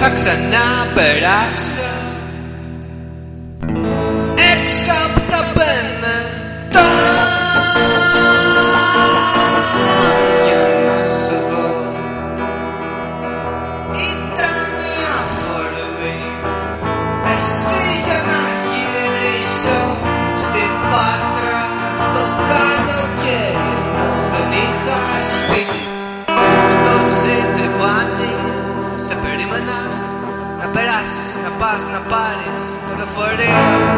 affects an apparatus. περάσεις, να πας να πάρεις το λεωφορείο.